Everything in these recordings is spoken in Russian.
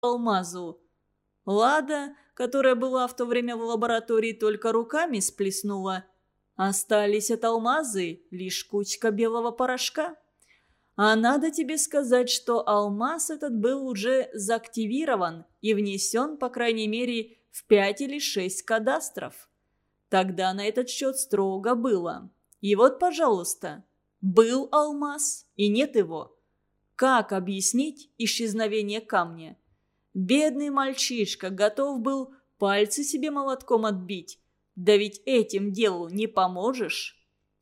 алмазу. Лада, которая была в то время в лаборатории, только руками сплеснула. Остались от алмазы лишь кучка белого порошка. А надо тебе сказать, что алмаз этот был уже заактивирован и внесен, по крайней мере, в пять или шесть кадастров. Тогда на этот счет строго было. И вот, пожалуйста, был алмаз и нет его. Как объяснить исчезновение камня? Бедный мальчишка готов был пальцы себе молотком отбить. Да ведь этим делу не поможешь.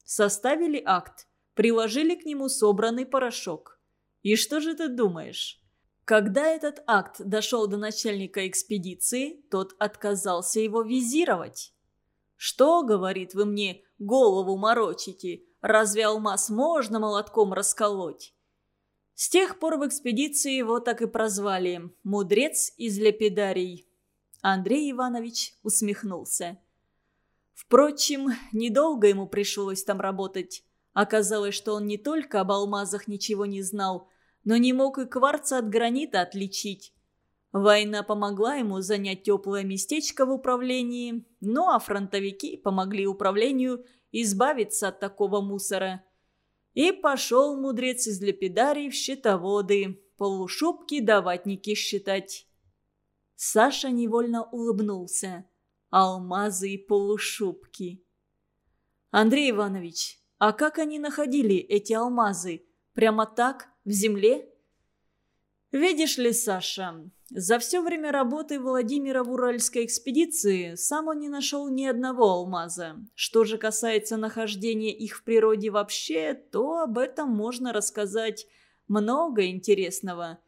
Составили акт, приложили к нему собранный порошок. И что же ты думаешь? Когда этот акт дошел до начальника экспедиции, тот отказался его визировать. «Что, — говорит, — вы мне голову морочите? Разве алмаз можно молотком расколоть?» С тех пор в экспедиции его так и прозвали «Мудрец из Лепидарий». Андрей Иванович усмехнулся. Впрочем, недолго ему пришлось там работать. Оказалось, что он не только об алмазах ничего не знал, но не мог и кварца от гранита отличить. Война помогла ему занять теплое местечко в управлении, ну а фронтовики помогли управлению избавиться от такого мусора – и пошел мудрец из лепидарий в щитоводы, полушубки да ватники считать. Саша невольно улыбнулся. Алмазы и полушубки. «Андрей Иванович, а как они находили эти алмазы? Прямо так, в земле?» «Видишь ли, Саша, за все время работы Владимира в Уральской экспедиции сам он не нашел ни одного алмаза. Что же касается нахождения их в природе вообще, то об этом можно рассказать много интересного.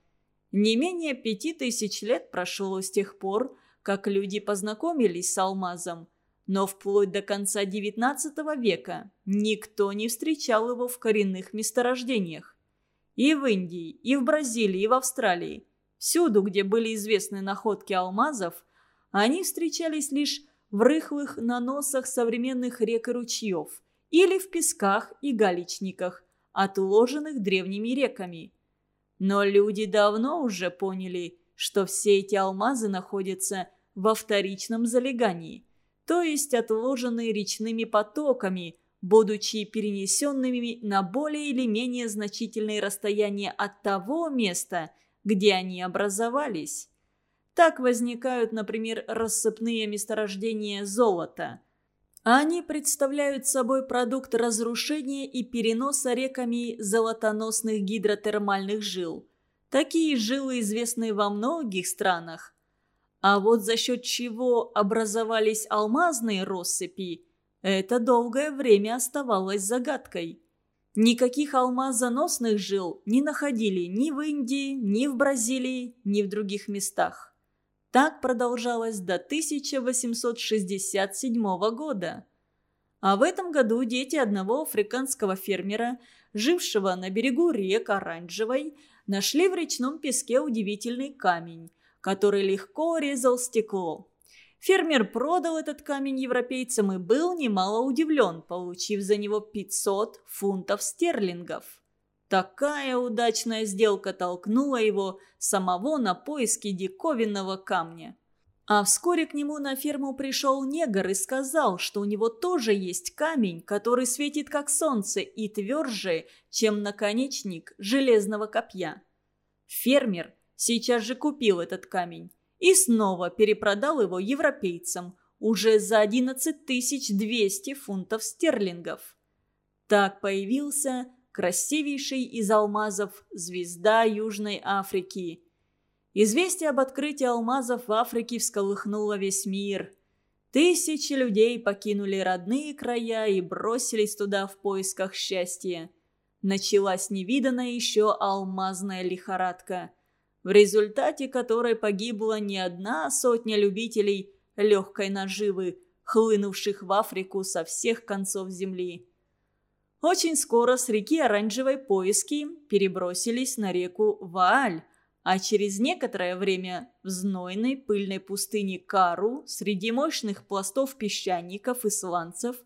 Не менее пяти тысяч лет прошло с тех пор, как люди познакомились с алмазом. Но вплоть до конца XIX века никто не встречал его в коренных месторождениях. И в Индии, и в Бразилии, и в Австралии – Всюду, где были известны находки алмазов, они встречались лишь в рыхлых наносах современных рек и ручьев или в песках и галечниках, отложенных древними реками. Но люди давно уже поняли, что все эти алмазы находятся во вторичном залегании, то есть отложенные речными потоками, будучи перенесенными на более или менее значительные расстояния от того места, где они образовались. Так возникают, например, рассыпные месторождения золота. Они представляют собой продукт разрушения и переноса реками золотоносных гидротермальных жил. Такие жилы известны во многих странах. А вот за счет чего образовались алмазные россыпи, это долгое время оставалось загадкой. Никаких алмазоносных жил не находили ни в Индии, ни в Бразилии, ни в других местах. Так продолжалось до 1867 года. А в этом году дети одного африканского фермера, жившего на берегу рек Оранжевой, нашли в речном песке удивительный камень, который легко резал стекло. Фермер продал этот камень европейцам и был немало удивлен, получив за него 500 фунтов стерлингов. Такая удачная сделка толкнула его самого на поиски диковинного камня. А вскоре к нему на ферму пришел негр и сказал, что у него тоже есть камень, который светит как солнце и тверже, чем наконечник железного копья. Фермер сейчас же купил этот камень и снова перепродал его европейцам уже за 11 200 фунтов стерлингов. Так появился красивейший из алмазов звезда Южной Африки. Известие об открытии алмазов в Африке всколыхнуло весь мир. Тысячи людей покинули родные края и бросились туда в поисках счастья. Началась невиданная еще алмазная лихорадка – в результате которой погибла не одна сотня любителей легкой наживы, хлынувших в Африку со всех концов земли. Очень скоро с реки Оранжевой поиски перебросились на реку Вааль, а через некоторое время в знойной пыльной пустыне Кару среди мощных пластов песчаников и сланцев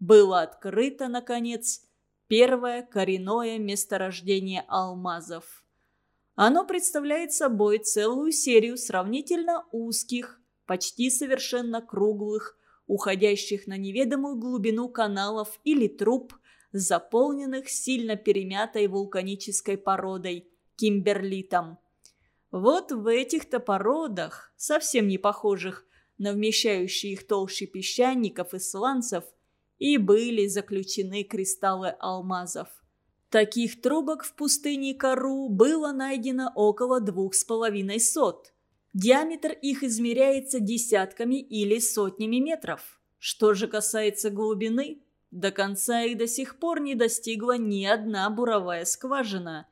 было открыто, наконец, первое коренное месторождение алмазов. Оно представляет собой целую серию сравнительно узких, почти совершенно круглых, уходящих на неведомую глубину каналов или труб, заполненных сильно перемятой вулканической породой – кимберлитом. Вот в этих-то породах, совсем не похожих на вмещающие их толщи песчаников и сланцев, и были заключены кристаллы алмазов. Таких трубок в пустыне Кару было найдено около двух с половиной сот. Диаметр их измеряется десятками или сотнями метров. Что же касается глубины, до конца их до сих пор не достигла ни одна буровая скважина.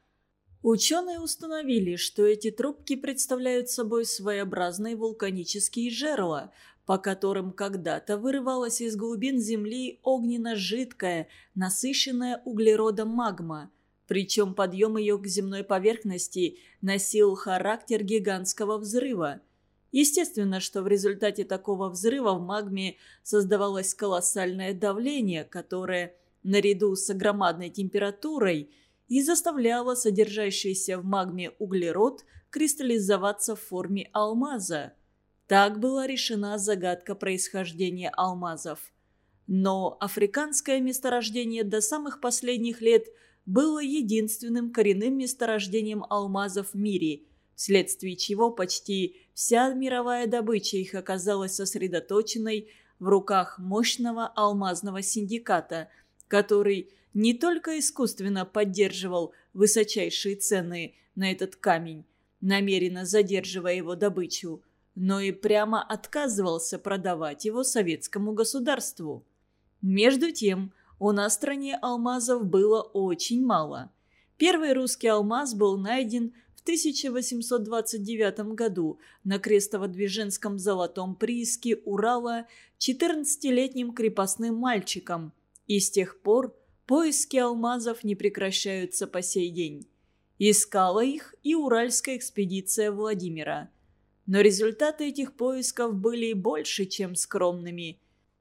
Ученые установили, что эти трубки представляют собой своеобразные вулканические жерла, по которым когда-то вырывалась из глубин Земли огненно-жидкая, насыщенная углеродом магма. Причем подъем ее к земной поверхности носил характер гигантского взрыва. Естественно, что в результате такого взрыва в магме создавалось колоссальное давление, которое, наряду с громадной температурой, и заставляло содержащийся в магме углерод кристаллизоваться в форме алмаза – так была решена загадка происхождения алмазов. Но африканское месторождение до самых последних лет было единственным коренным месторождением алмазов в мире, вследствие чего почти вся мировая добыча их оказалась сосредоточенной в руках мощного алмазного синдиката, который не только искусственно поддерживал высочайшие цены на этот камень, намеренно задерживая его добычу, но и прямо отказывался продавать его советскому государству. Между тем, у нас в стране алмазов было очень мало. Первый русский алмаз был найден в 1829 году на Крестово-Движенском золотом прииске Урала 14-летним крепостным мальчиком, и с тех пор поиски алмазов не прекращаются по сей день. Искала их и Уральская экспедиция Владимира – но результаты этих поисков были больше, чем скромными.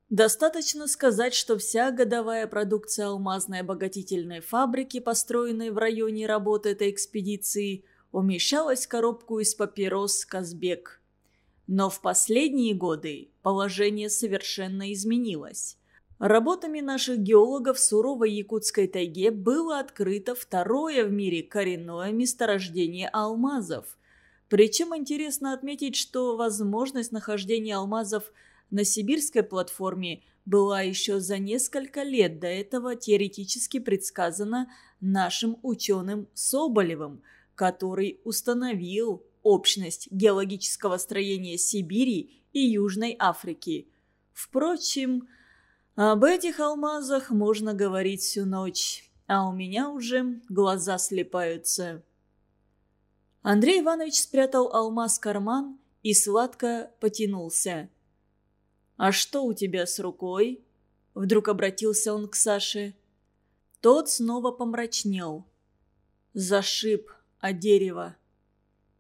Достаточно сказать, что вся годовая продукция алмазной обогатительной фабрики, построенной в районе работы этой экспедиции, умещалась в коробку из папирос «Казбек». Но в последние годы положение совершенно изменилось. Работами наших геологов в суровой якутской тайге было открыто второе в мире коренное месторождение алмазов – причем интересно отметить, что возможность нахождения алмазов на сибирской платформе была еще за несколько лет до этого теоретически предсказана нашим ученым Соболевым, который установил общность геологического строения Сибири и Южной Африки. Впрочем, об этих алмазах можно говорить всю ночь, а у меня уже глаза слепаются. Андрей Иванович спрятал алмаз в карман и сладко потянулся. «А что у тебя с рукой?» Вдруг обратился он к Саше. Тот снова помрачнел. Зашиб о дерево.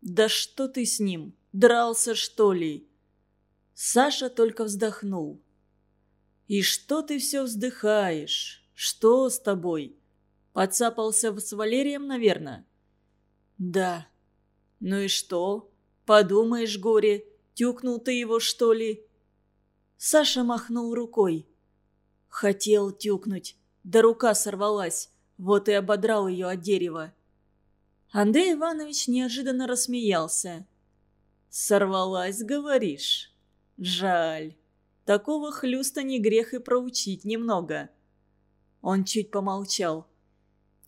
«Да что ты с ним? Дрался, что ли?» Саша только вздохнул. «И что ты все вздыхаешь? Что с тобой? Подцапался с Валерием, наверное?» «Да», «Ну и что? Подумаешь, горе, тюкнул ты его, что ли?» Саша махнул рукой. Хотел тюкнуть, да рука сорвалась, вот и ободрал ее от дерева. Андрей Иванович неожиданно рассмеялся. «Сорвалась, говоришь? Жаль. Такого хлюста не грех и проучить немного». Он чуть помолчал.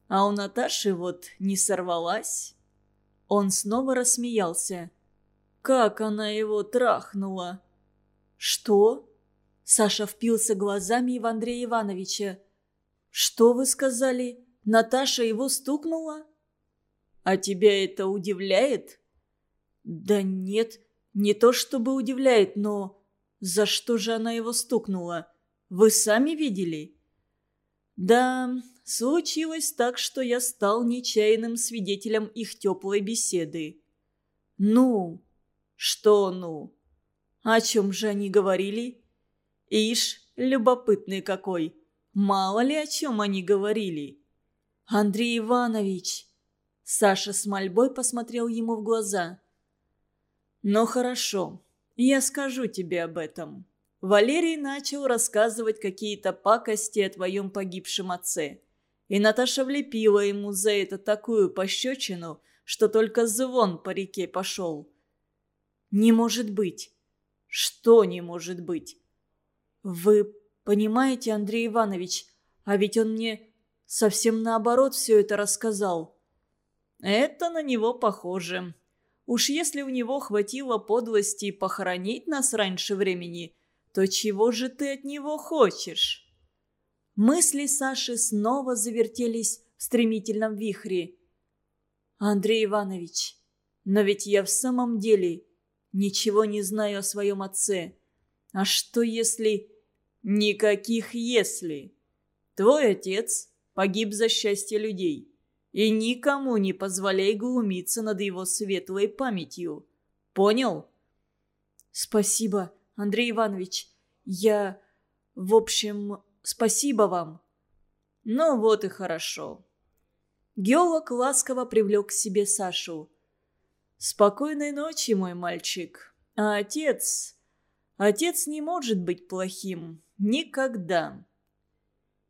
«А у Наташи вот не сорвалась?» Он снова рассмеялся. «Как она его трахнула!» «Что?» Саша впился глазами в Андрея Ивановича. «Что вы сказали? Наташа его стукнула?» «А тебя это удивляет?» «Да нет, не то чтобы удивляет, но... За что же она его стукнула? Вы сами видели?» «Да, Случилось так, что я стал нечаянным свидетелем их теплой беседы. «Ну?» «Что «ну?» О чем же они говорили? Ишь, любопытный какой. Мало ли о чем они говорили. «Андрей Иванович!» Саша с мольбой посмотрел ему в глаза. «Ну хорошо, я скажу тебе об этом». Валерий начал рассказывать какие-то пакости о твоем погибшем отце. И Наташа влепила ему за это такую пощечину, что только звон по реке пошел. «Не может быть!» «Что не может быть?» «Вы понимаете, Андрей Иванович, а ведь он мне совсем наоборот все это рассказал». «Это на него похоже. Уж если у него хватило подлости похоронить нас раньше времени, то чего же ты от него хочешь?» Мысли Саши снова завертелись в стремительном вихре. «Андрей Иванович, но ведь я в самом деле ничего не знаю о своем отце. А что если...» «Никаких «если». Твой отец погиб за счастье людей. И никому не позволяй глумиться над его светлой памятью. Понял?» «Спасибо, Андрей Иванович. Я... В общем, Спасибо вам». «Ну вот и хорошо». Геолог ласково привлек к себе Сашу. «Спокойной ночи, мой мальчик. А отец... Отец не может быть плохим. Никогда».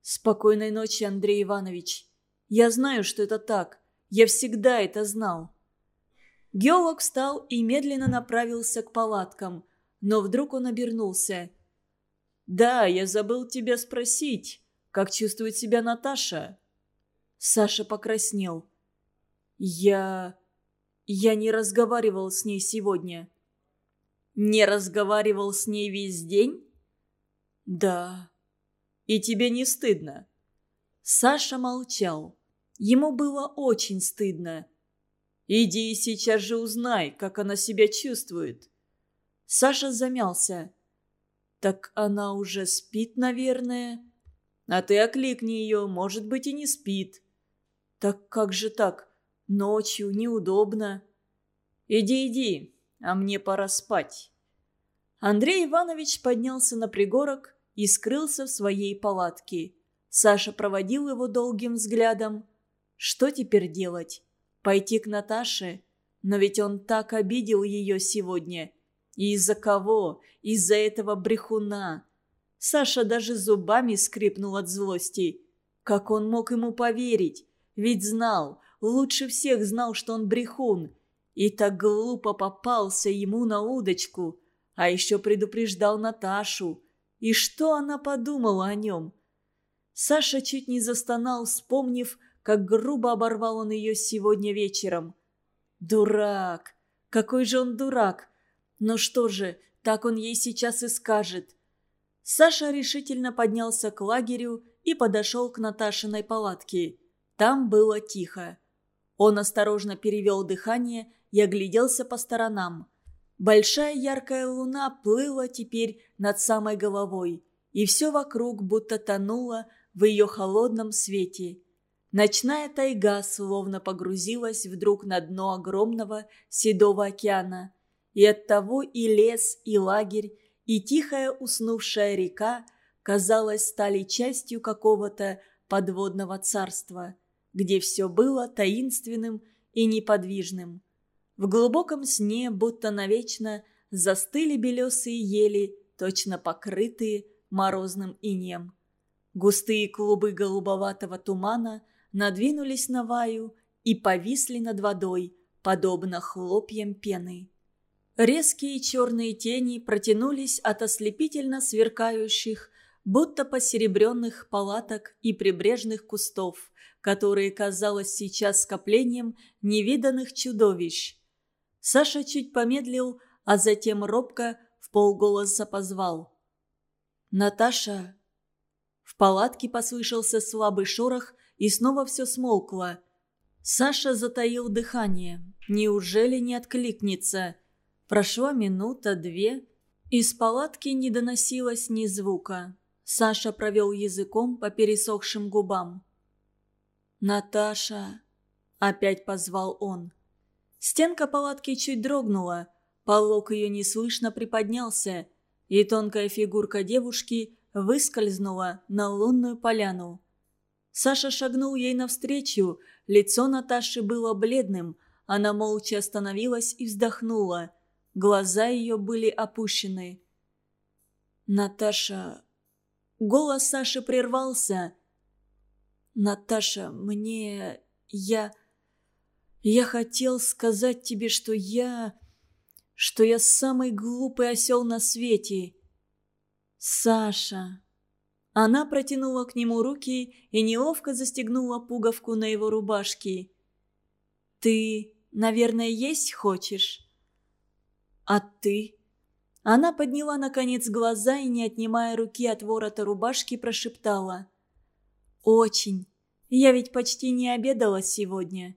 «Спокойной ночи, Андрей Иванович. Я знаю, что это так. Я всегда это знал». Геолог встал и медленно направился к палаткам, но вдруг он обернулся. «Да, я забыл тебя спросить, как чувствует себя Наташа?» Саша покраснел. «Я... я не разговаривал с ней сегодня». «Не разговаривал с ней весь день?» «Да». «И тебе не стыдно?» Саша молчал. Ему было очень стыдно. «Иди сейчас же узнай, как она себя чувствует». Саша замялся. «Так она уже спит, наверное?» «А ты окликни ее, может быть, и не спит». «Так как же так? Ночью неудобно». «Иди, иди, а мне пора спать». Андрей Иванович поднялся на пригорок и скрылся в своей палатке. Саша проводил его долгим взглядом. Что теперь делать? Пойти к Наташе? Но ведь он так обидел ее сегодня. Из-за кого? Из-за этого брехуна. Саша даже зубами скрипнул от злости. Как он мог ему поверить? Ведь знал, лучше всех знал, что он брехун. И так глупо попался ему на удочку. А еще предупреждал Наташу. И что она подумала о нем? Саша чуть не застонал, вспомнив, как грубо оборвал он ее сегодня вечером. Дурак! Какой же он дурак! Но что же, так он ей сейчас и скажет. Саша решительно поднялся к лагерю и подошел к Наташиной палатке. Там было тихо. Он осторожно перевел дыхание и огляделся по сторонам. Большая яркая луна плыла теперь над самой головой, и все вокруг будто тонуло в ее холодном свете. Ночная тайга словно погрузилась вдруг на дно огромного седого океана – и оттого и лес, и лагерь, и тихая уснувшая река, казалось, стали частью какого-то подводного царства, где все было таинственным и неподвижным. В глубоком сне, будто навечно, застыли белесые ели, точно покрытые морозным инеем. Густые клубы голубоватого тумана надвинулись на ваю и повисли над водой, подобно хлопьям пены. Резкие черные тени протянулись от ослепительно сверкающих, будто посеребренных палаток и прибрежных кустов, которые казалось сейчас скоплением невиданных чудовищ. Саша чуть помедлил, а затем робко в полголоса позвал. «Наташа!» В палатке послышался слабый шорох, и снова все смолкло. Саша затаил дыхание. Неужели не откликнется? Прошла минута-две. Из палатки не доносилось ни звука. Саша провел языком по пересохшим губам. «Наташа!» – опять позвал он. Стенка палатки чуть дрогнула, полок ее неслышно приподнялся, и тонкая фигурка девушки выскользнула на лунную поляну. Саша шагнул ей навстречу, Лицо Наташи было бледным. Она молча остановилась и вздохнула. Глаза ее были опущены. «Наташа...» Голос Саши прервался. «Наташа, мне... я... я хотел сказать тебе, что я... что я самый глупый осел на свете. Саша...» Она протянула к нему руки и неловко застегнула пуговку на его рубашке. «Ты, наверное, есть хочешь?» «А ты?» Она подняла, наконец, глаза и, не отнимая руки от ворота рубашки, прошептала. «Очень. Я ведь почти не обедала сегодня».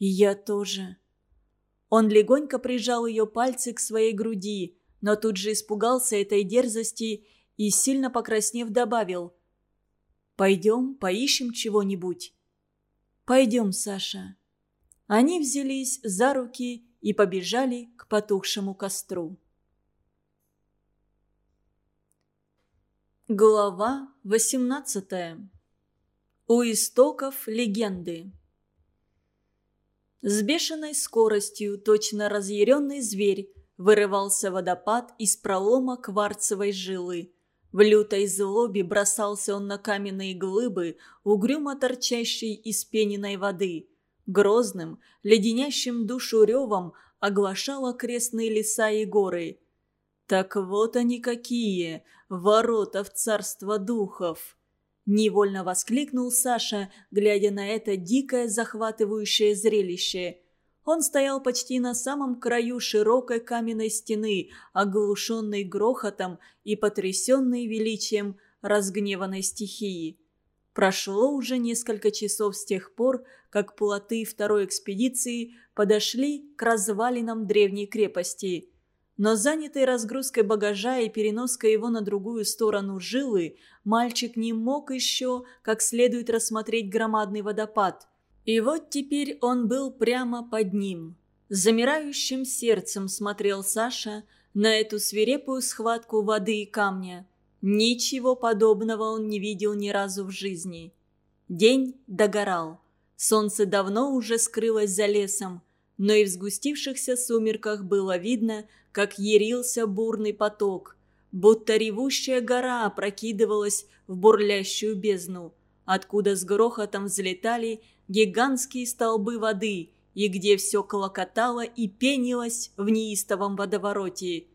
«И я тоже». Он легонько прижал ее пальцы к своей груди, но тут же испугался этой дерзости и, сильно покраснев, добавил. «Пойдем, поищем чего-нибудь». «Пойдем, Саша». Они взялись за руки и побежали к потухшему костру. Глава 18 У истоков легенды С бешеной скоростью, точно разъяренный зверь, вырывался водопад из пролома кварцевой жилы, в лютой злобе бросался он на каменные глыбы, угрюмо торчащие из пениной воды. Грозным, леденящим душу ревом оглашал окрестные леса и горы. Так вот они какие, ворота в царство духов! Невольно воскликнул Саша, глядя на это дикое захватывающее зрелище – он стоял почти на самом краю широкой каменной стены, оглушенный грохотом и потрясенный величием разгневанной стихии. Прошло уже несколько часов с тех пор, как плоты второй экспедиции подошли к развалинам древней крепости. Но занятый разгрузкой багажа и переноской его на другую сторону жилы, мальчик не мог еще как следует рассмотреть громадный водопад. И вот теперь он был прямо под ним. С замирающим сердцем смотрел Саша на эту свирепую схватку воды и камня. Ничего подобного он не видел ни разу в жизни. День догорал. Солнце давно уже скрылось за лесом, но и в сгустившихся сумерках было видно, как ярился бурный поток, будто ревущая гора опрокидывалась в бурлящую бездну, откуда с грохотом взлетали гигантские столбы воды, и где все колокотало и пенилось в неистовом водовороте.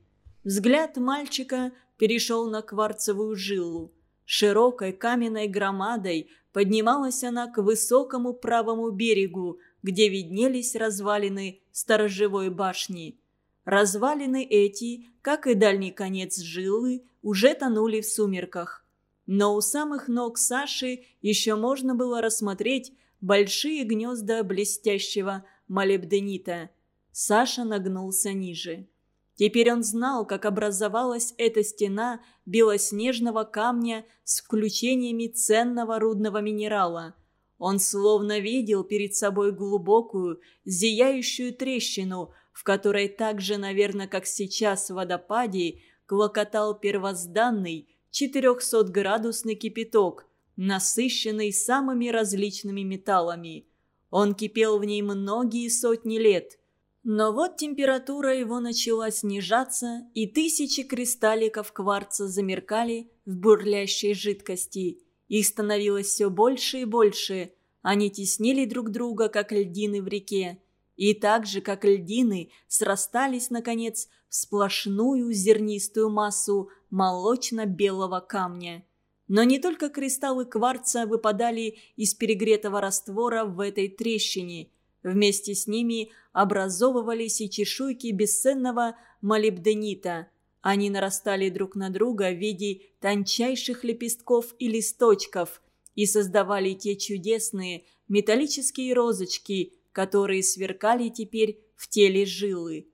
Взгляд мальчика перешел на кварцевую жилу. Широкой каменной громадой поднималась она к высокому правому берегу, где виднелись развалины сторожевой башни. Развалины эти, как и дальний конец жилы, уже тонули в сумерках. Но у самых ног Саши еще можно было рассмотреть большие гнезда блестящего молебденита. Саша нагнулся ниже. Теперь он знал, как образовалась эта стена белоснежного камня с включениями ценного рудного минерала. Он словно видел перед собой глубокую, зияющую трещину, в которой так же, наверное, как сейчас в водопаде, клокотал первозданный 400-градусный кипяток – насыщенный самыми различными металлами. Он кипел в ней многие сотни лет. Но вот температура его начала снижаться, и тысячи кристалликов кварца замеркали в бурлящей жидкости. Их становилось все больше и больше. Они теснили друг друга, как льдины в реке. И так же, как льдины, срастались, наконец, в сплошную зернистую массу молочно-белого камня. Но не только кристаллы кварца выпадали из перегретого раствора в этой трещине. Вместе с ними образовывались и чешуйки бесценного молибденита. Они нарастали друг на друга в виде тончайших лепестков и листочков и создавали те чудесные металлические розочки, которые сверкали теперь в теле жилы.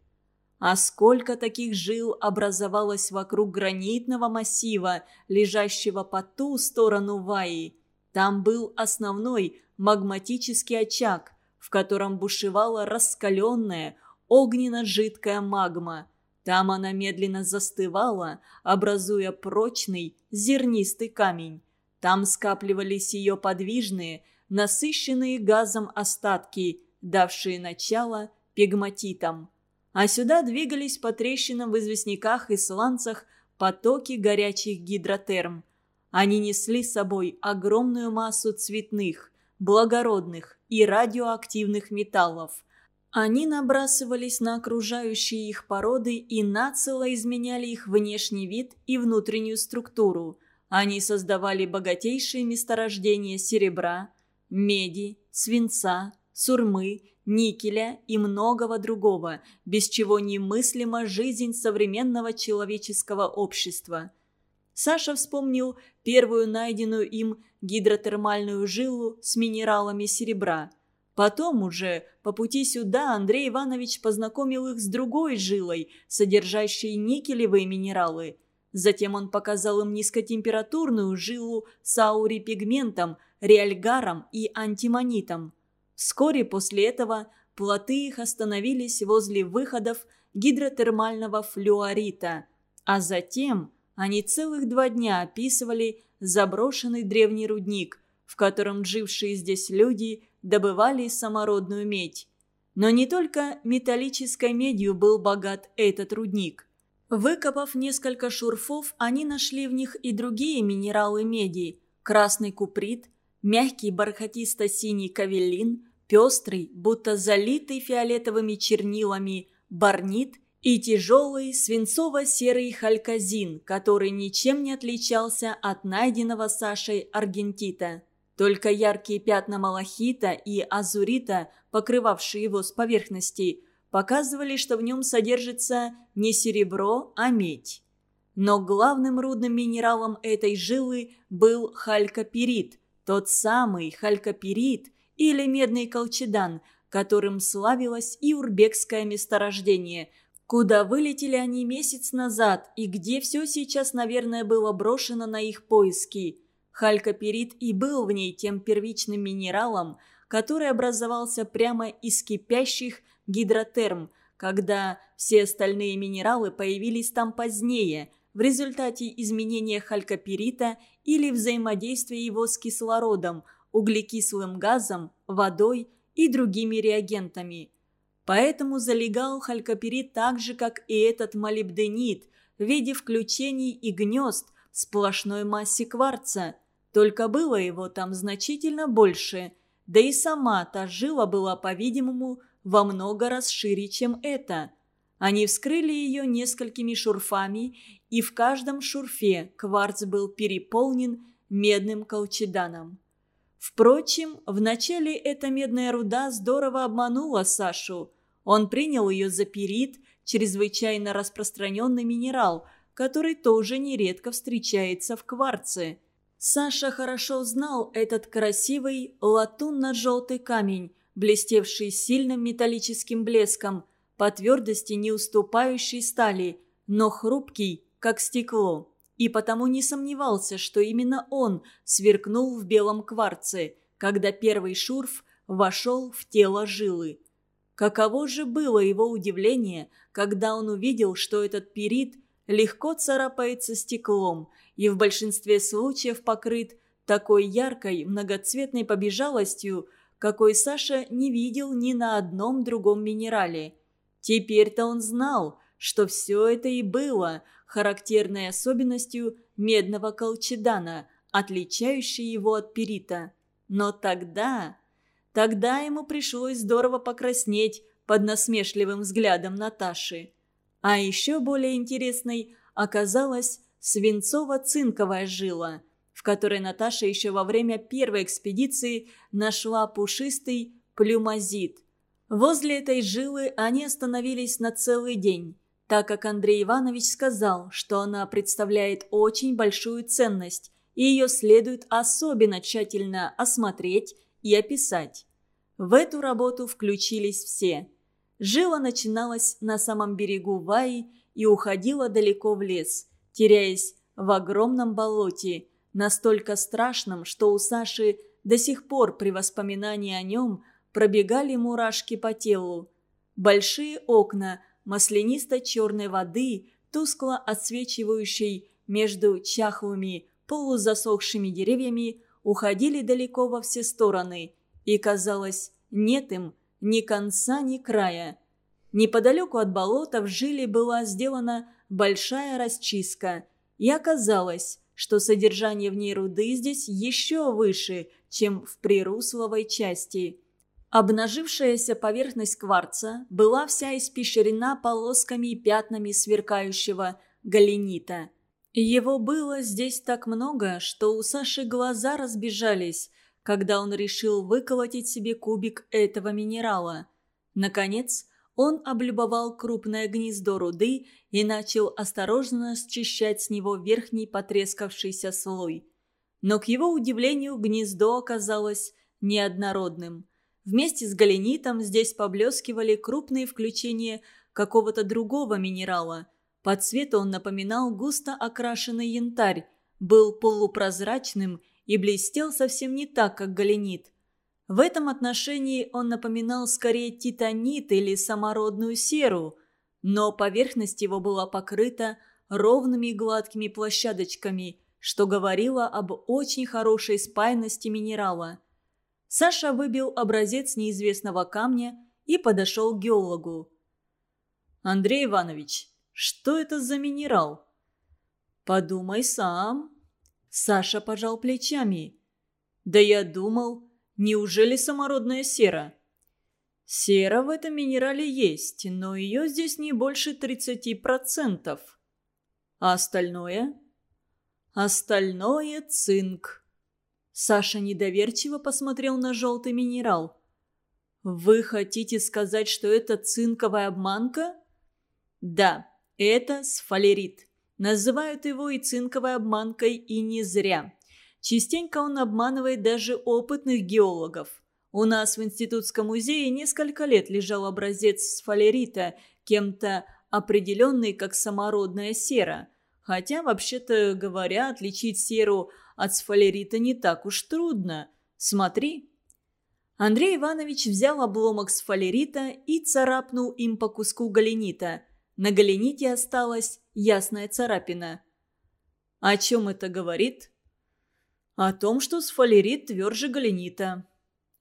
А сколько таких жил образовалось вокруг гранитного массива, лежащего по ту сторону Ваи. Там был основной магматический очаг, в котором бушевала раскаленная, огненно-жидкая магма. Там она медленно застывала, образуя прочный, зернистый камень. Там скапливались ее подвижные, насыщенные газом остатки, давшие начало пегматитам. А сюда двигались по трещинам в известняках и сланцах потоки горячих гидротерм. Они несли с собой огромную массу цветных, благородных и радиоактивных металлов – они набрасывались на окружающие их породы и нацело изменяли их внешний вид и внутреннюю структуру. Они создавали богатейшие месторождения серебра, меди, свинца, сурмы, никеля и многого другого, без чего немыслима жизнь современного человеческого общества. Саша вспомнил первую найденную им гидротермальную жилу с минералами серебра – Потом уже, по пути сюда, Андрей Иванович познакомил их с другой жилой, содержащей никелевые минералы. Затем он показал им низкотемпературную жилу с аурипигментом, реальгаром и антимонитом. Вскоре после этого плоты их остановились возле выходов гидротермального флюорита. А затем они целых два дня описывали заброшенный древний рудник, в котором жившие здесь люди – добывали самородную медь. Но не только металлической медью был богат этот рудник. Выкопав несколько шурфов, они нашли в них и другие минералы меди – красный куприт, мягкий бархатисто-синий кавелин, пестрый, будто залитый фиолетовыми чернилами, барнит и тяжелый свинцово-серый халькозин, который ничем не отличался от найденного Сашей аргентита. Только яркие пятна малахита и азурита, покрывавшие его с поверхности, показывали, что в нем содержится не серебро, а медь. Но главным рудным минералом этой жилы был халькоперит, тот самый халькоперит или медный колчедан, которым славилось и урбекское месторождение, куда вылетели они месяц назад и где все сейчас, наверное, было брошено на их поиски – Халькоперит и был в ней тем первичным минералом, который образовался прямо из кипящих гидротерм, когда все остальные минералы появились там позднее, в результате изменения халькоперита или взаимодействия его с кислородом, углекислым газом, водой и другими реагентами. Поэтому залегал халькоперит так же, как и этот молибденит, в виде включений и гнезд в сплошной массе кварца – только было его там значительно больше, да и сама та жила была, по-видимому, во много раз шире, чем это. Они вскрыли ее несколькими шурфами, и в каждом шурфе кварц был переполнен медным колчеданом. Впрочем, вначале эта медная руда здорово обманула Сашу. Он принял ее за перит, чрезвычайно распространенный минерал, который тоже нередко встречается в кварце – Саша хорошо знал этот красивый латунно-желтый камень, блестевший сильным металлическим блеском, по твердости не уступающий стали, но хрупкий, как стекло, и потому не сомневался, что именно он сверкнул в белом кварце, когда первый шурф вошел в тело жилы. Каково же было его удивление, когда он увидел, что этот перит легко царапается стеклом – и в большинстве случаев покрыт такой яркой многоцветной побежалостью, какой Саша не видел ни на одном другом минерале. Теперь-то он знал, что все это и было характерной особенностью медного колчедана, отличающей его от перита. Но тогда... Тогда ему пришлось здорово покраснеть под насмешливым взглядом Наташи. А еще более интересной оказалась свинцово-цинковая жила, в которой Наташа еще во время первой экспедиции нашла пушистый плюмозит. Возле этой жилы они остановились на целый день, так как Андрей Иванович сказал, что она представляет очень большую ценность, и ее следует особенно тщательно осмотреть и описать. В эту работу включились все. Жила начиналась на самом берегу Ваи и уходила далеко в лес – теряясь в огромном болоте, настолько страшном, что у Саши до сих пор при воспоминании о нем пробегали мурашки по телу. Большие окна маслянисто-черной воды, тускло отсвечивающей между чахлыми полузасохшими деревьями, уходили далеко во все стороны, и, казалось, нет им ни конца, ни края. Неподалеку от болота в жиле была сделана большая расчистка, и оказалось, что содержание в ней руды здесь еще выше, чем в прирусловой части. Обнажившаяся поверхность кварца была вся испещрена полосками и пятнами сверкающего галенита. Его было здесь так много, что у Саши глаза разбежались, когда он решил выколотить себе кубик этого минерала. Наконец, он облюбовал крупное гнездо руды и начал осторожно счищать с него верхний потрескавшийся слой. Но, к его удивлению, гнездо оказалось неоднородным. Вместе с галенитом здесь поблескивали крупные включения какого-то другого минерала. По цвету он напоминал густо окрашенный янтарь, был полупрозрачным и блестел совсем не так, как галенит. В этом отношении он напоминал скорее титанит или самородную серу, но поверхность его была покрыта ровными гладкими площадочками, что говорило об очень хорошей спайности минерала. Саша выбил образец неизвестного камня и подошел к геологу. «Андрей Иванович, что это за минерал?» «Подумай сам». Саша пожал плечами. «Да я думал, Неужели самородная сера? Сера в этом минерале есть, но ее здесь не больше 30%. А остальное? Остальное – цинк. Саша недоверчиво посмотрел на желтый минерал. «Вы хотите сказать, что это цинковая обманка?» «Да, это сфалерит. Называют его и цинковой обманкой, и не зря. Частенько он обманывает даже опытных геологов. У нас в Институтском музее несколько лет лежал образец сфалерита, кем-то определенный как самородная сера. Хотя, вообще-то говоря, отличить серу от сфалерита не так уж трудно. Смотри. Андрей Иванович взял обломок сфалерита и царапнул им по куску галенита. На галените осталась ясная царапина. О чем это говорит? О том, что сфалерит тверже галенита.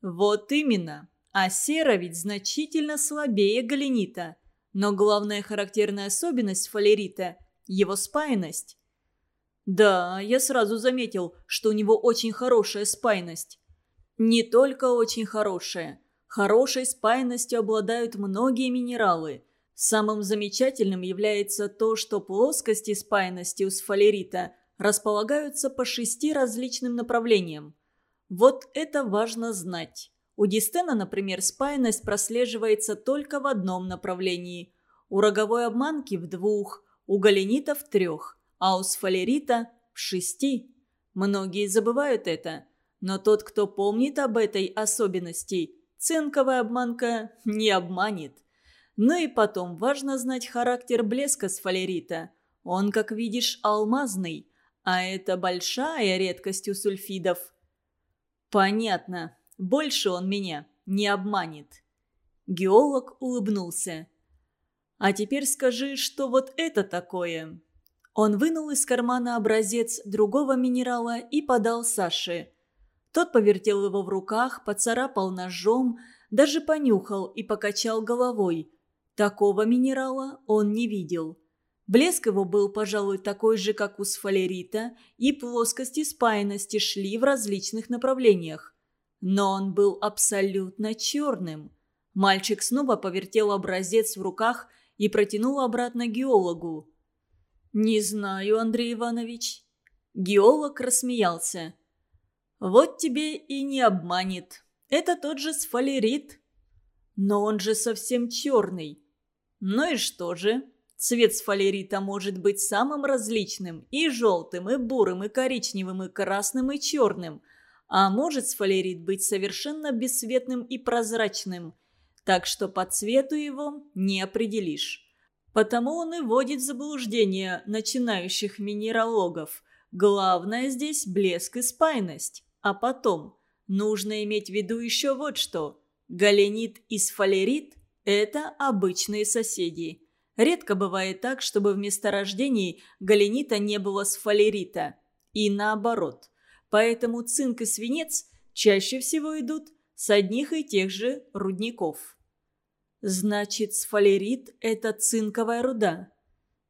Вот именно. А сера ведь значительно слабее галенита. Но главная характерная особенность сфалерита – его спайность. Да, я сразу заметил, что у него очень хорошая спайность. Не только очень хорошая. Хорошей спайностью обладают многие минералы. Самым замечательным является то, что плоскости спайности у сфалерита располагаются по шести различным направлениям. Вот это важно знать. У дистена, например, спайность прослеживается только в одном направлении. У роговой обманки в двух, у галенита в трех, а у сфалерита в шести. Многие забывают это. Но тот, кто помнит об этой особенности, цинковая обманка не обманет. Ну и потом важно знать характер блеска сфалерита. Он, как видишь, алмазный. А это большая редкость у сульфидов. Понятно. Больше он меня не обманет. Геолог улыбнулся. А теперь скажи, что вот это такое? Он вынул из кармана образец другого минерала и подал Саше. Тот повертел его в руках, поцарапал ножом, даже понюхал и покачал головой. Такого минерала он не видел. Блеск его был, пожалуй, такой же, как у сфалерита, и плоскости спаянности шли в различных направлениях. Но он был абсолютно черным. Мальчик снова повертел образец в руках и протянул обратно геологу. «Не знаю, Андрей Иванович». Геолог рассмеялся. «Вот тебе и не обманет. Это тот же сфалерит. Но он же совсем черный. Ну и что же?» Цвет сфалерита может быть самым различным – и желтым, и бурым, и коричневым, и красным, и черным. А может сфалерит быть совершенно бесцветным и прозрачным. Так что по цвету его не определишь. Потому он и вводит в заблуждение начинающих минералогов. Главное здесь блеск и спайность. А потом нужно иметь в виду еще вот что. Галенит и сфалерит – это обычные соседи. Редко бывает так, чтобы в месторождении галенита не было сфалерита. И наоборот. поэтому цинк и свинец чаще всего идут с одних и тех же рудников. Значит, сфалерит – это цинковая руда?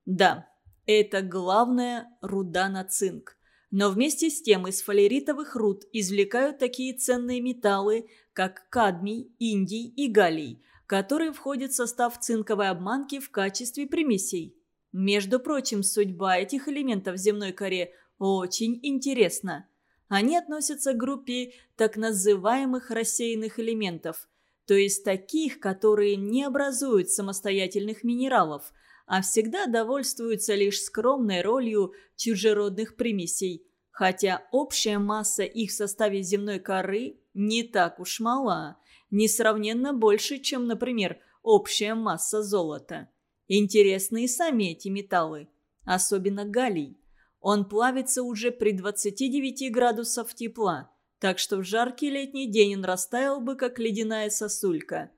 Да, это главная руда на цинк. Но вместе с тем из фалеритовых руд извлекают такие ценные металлы, как кадмий, индий и галлий, которые входят в состав цинковой обманки в качестве примесей. Между прочим, судьба этих элементов в земной коре очень интересна. Они относятся к группе так называемых рассеянных элементов, то есть таких, которые не образуют самостоятельных минералов, а всегда довольствуются лишь скромной ролью чужеродных примесей, хотя общая масса их в составе земной коры не так уж мала – несравненно больше, чем, например, общая масса золота. Интересны и сами эти металлы, особенно галлий. Он плавится уже при 29 градусах тепла, так что в жаркий летний день он растаял бы, как ледяная сосулька.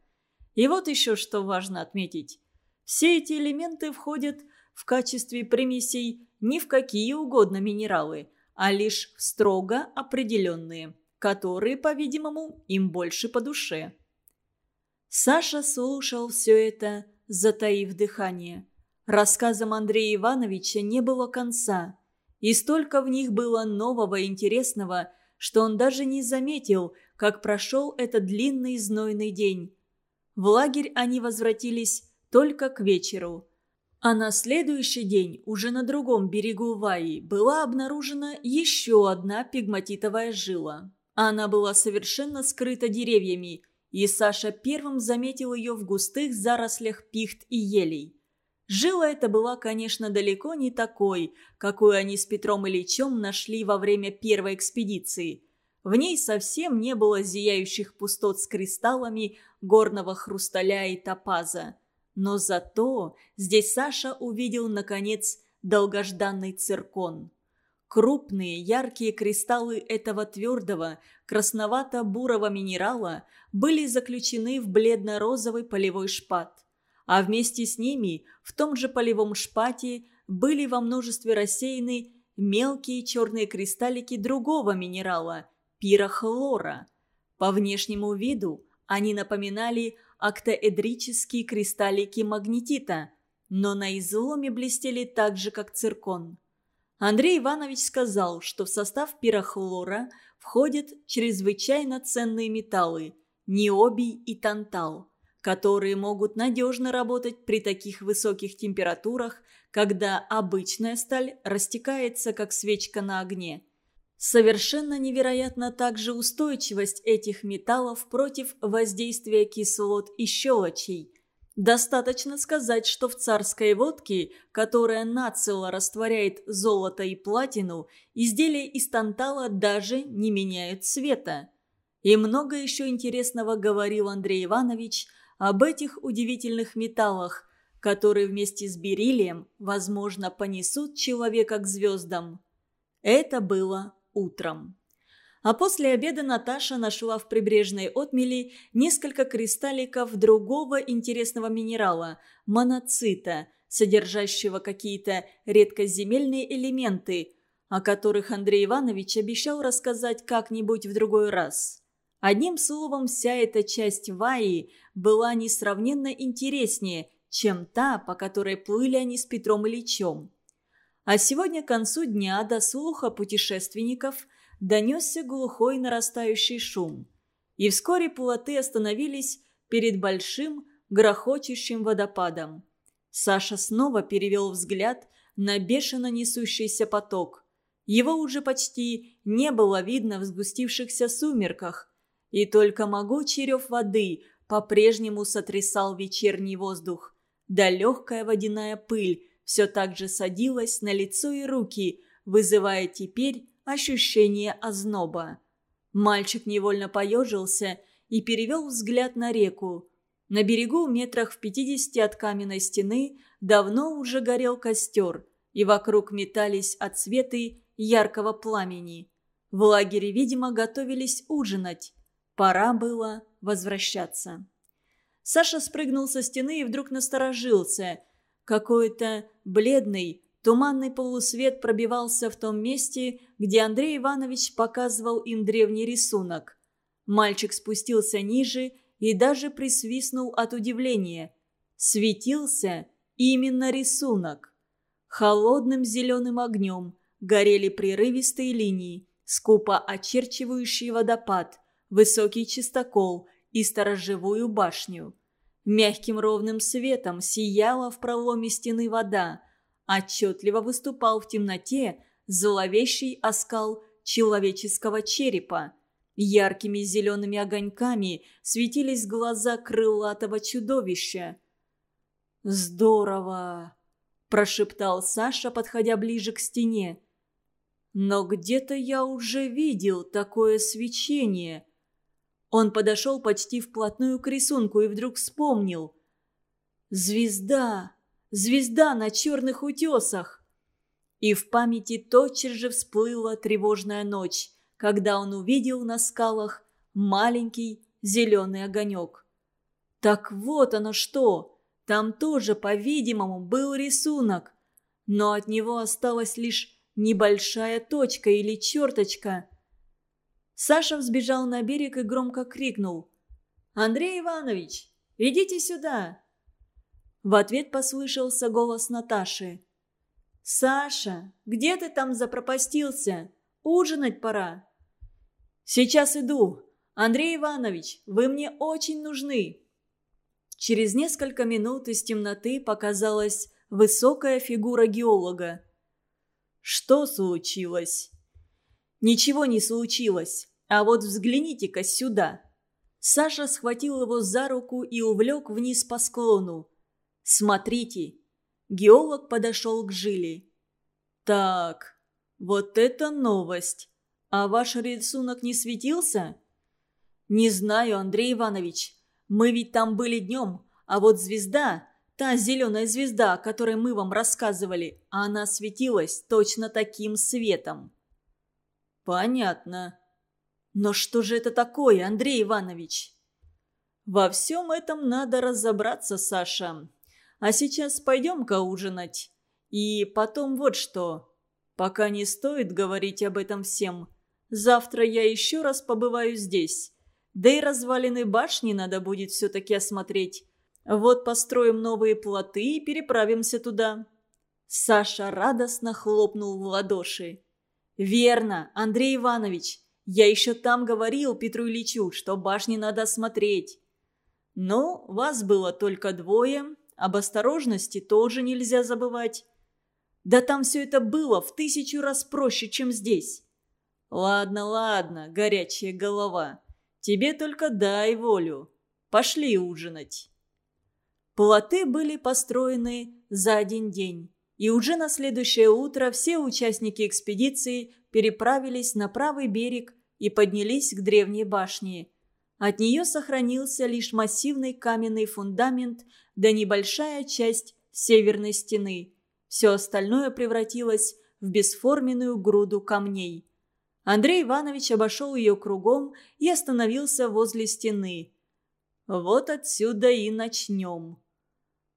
И вот еще что важно отметить. Все эти элементы входят в качестве примесей не в какие угодно минералы, а лишь в строго определенные – которые, по-видимому, им больше по душе. Саша слушал все это, затаив дыхание. Рассказам Андрея Ивановича не было конца, и столько в них было нового и интересного, что он даже не заметил, как прошел этот длинный знойный день. В лагерь они возвратились только к вечеру. А на следующий день, уже на другом берегу Ваи, была обнаружена еще одна пигматитовая жила. Она была совершенно скрыта деревьями, и Саша первым заметил ее в густых зарослях пихт и елей. Жила эта была, конечно, далеко не такой, какую они с Петром Ильичем нашли во время первой экспедиции. В ней совсем не было зияющих пустот с кристаллами горного хрусталя и топаза. Но зато здесь Саша увидел, наконец, долгожданный циркон. Крупные яркие кристаллы этого твердого, красновато-бурого минерала были заключены в бледно-розовый полевой шпат. А вместе с ними в том же полевом шпате были во множестве рассеяны мелкие черные кристаллики другого минерала – пирохлора. По внешнему виду они напоминали октаэдрические кристаллики магнетита, но на изломе блестели так же, как циркон. Андрей Иванович сказал, что в состав пирохлора входят чрезвычайно ценные металлы – необий и тантал, которые могут надежно работать при таких высоких температурах, когда обычная сталь растекается, как свечка на огне. Совершенно невероятна также устойчивость этих металлов против воздействия кислот и щелочей – Достаточно сказать, что в царской водке, которая нацело растворяет золото и платину, изделия из тантала даже не меняют цвета. И много еще интересного говорил Андрей Иванович об этих удивительных металлах, которые вместе с бериллием, возможно, понесут человека к звездам. Это было утром. А после обеда Наташа нашла в прибрежной отмели несколько кристалликов другого интересного минерала – моноцита, содержащего какие-то редкоземельные элементы, о которых Андрей Иванович обещал рассказать как-нибудь в другой раз. Одним словом, вся эта часть Ваи была несравненно интереснее, чем та, по которой плыли они с Петром Ильичем. А сегодня к концу дня до слуха путешественников – донесся глухой нарастающий шум. И вскоре плоты остановились перед большим грохочущим водопадом. Саша снова перевел взгляд на бешено несущийся поток. Его уже почти не было видно в сгустившихся сумерках, и только могучий рев воды по-прежнему сотрясал вечерний воздух. Да легкая водяная пыль все так же садилась на лицо и руки, вызывая теперь ощущение озноба. Мальчик невольно поежился и перевел взгляд на реку. На берегу, метрах в пятидесяти от каменной стены, давно уже горел костер, и вокруг метались отсветы яркого пламени. В лагере, видимо, готовились ужинать. Пора было возвращаться. Саша спрыгнул со стены и вдруг насторожился. Какой-то бледный, Туманный полусвет пробивался в том месте, где Андрей Иванович показывал им древний рисунок. Мальчик спустился ниже и даже присвистнул от удивления. Светился именно рисунок. Холодным зеленым огнем горели прерывистые линии, скупо очерчивающие водопад, высокий чистокол и сторожевую башню. Мягким ровным светом сияла в проломе стены вода – отчетливо выступал в темноте зловещий оскал человеческого черепа. Яркими зелеными огоньками светились глаза крылатого чудовища. «Здорово!» – прошептал Саша, подходя ближе к стене. «Но где-то я уже видел такое свечение». Он подошел почти вплотную к рисунку и вдруг вспомнил. «Звезда! Звезда на черных утесах!» И в памяти тотчас же всплыла тревожная ночь, когда он увидел на скалах маленький зеленый огонек. Так вот оно что! Там тоже, по-видимому, был рисунок, но от него осталась лишь небольшая точка или черточка. Саша взбежал на берег и громко крикнул. «Андрей Иванович, идите сюда!» В ответ послышался голос Наташи. «Саша, где ты там запропастился? Ужинать пора». «Сейчас иду. Андрей Иванович, вы мне очень нужны». Через несколько минут из темноты показалась высокая фигура геолога. «Что случилось?» «Ничего не случилось. А вот взгляните-ка сюда». Саша схватил его за руку и увлек вниз по склону. «Смотрите!» Геолог подошел к жиле. «Так, вот это новость! А ваш рисунок не светился?» «Не знаю, Андрей Иванович. Мы ведь там были днем, а вот звезда, та зеленая звезда, о которой мы вам рассказывали, она светилась точно таким светом». «Понятно. Но что же это такое, Андрей Иванович?» «Во всем этом надо разобраться, Саша. А сейчас пойдем-ка ужинать. И потом вот что. Пока не стоит говорить об этом всем. Завтра я еще раз побываю здесь. Да и развалины башни надо будет все-таки осмотреть. Вот построим новые плоты и переправимся туда». Саша радостно хлопнул в ладоши. «Верно, Андрей Иванович. Я еще там говорил Петру Ильичу, что башни надо осмотреть. Но вас было только двое, об осторожности тоже нельзя забывать. Да там все это было в тысячу раз проще, чем здесь. Ладно, ладно, горячая голова. Тебе только дай волю. Пошли ужинать. Плоты были построены за один день. И уже на следующее утро все участники экспедиции переправились на правый берег и поднялись к древней башне. От нее сохранился лишь массивный каменный фундамент да небольшая часть северной стены. Все остальное превратилось в бесформенную груду камней. Андрей Иванович обошел ее кругом и остановился возле стены. Вот отсюда и начнем.